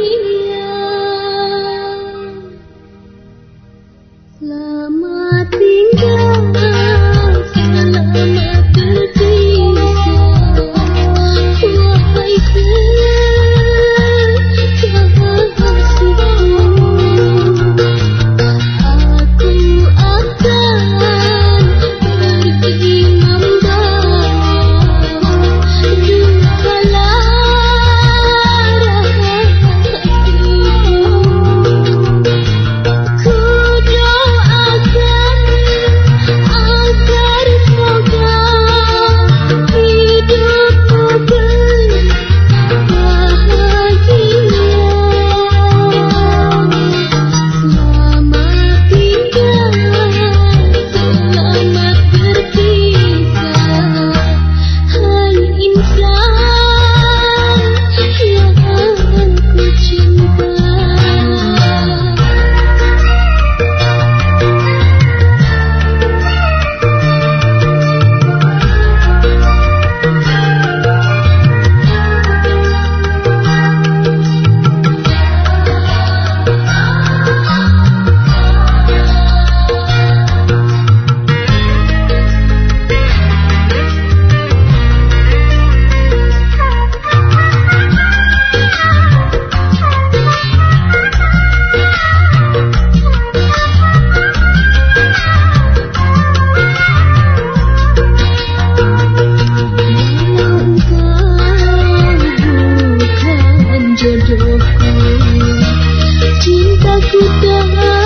من 说着话，直到孤单。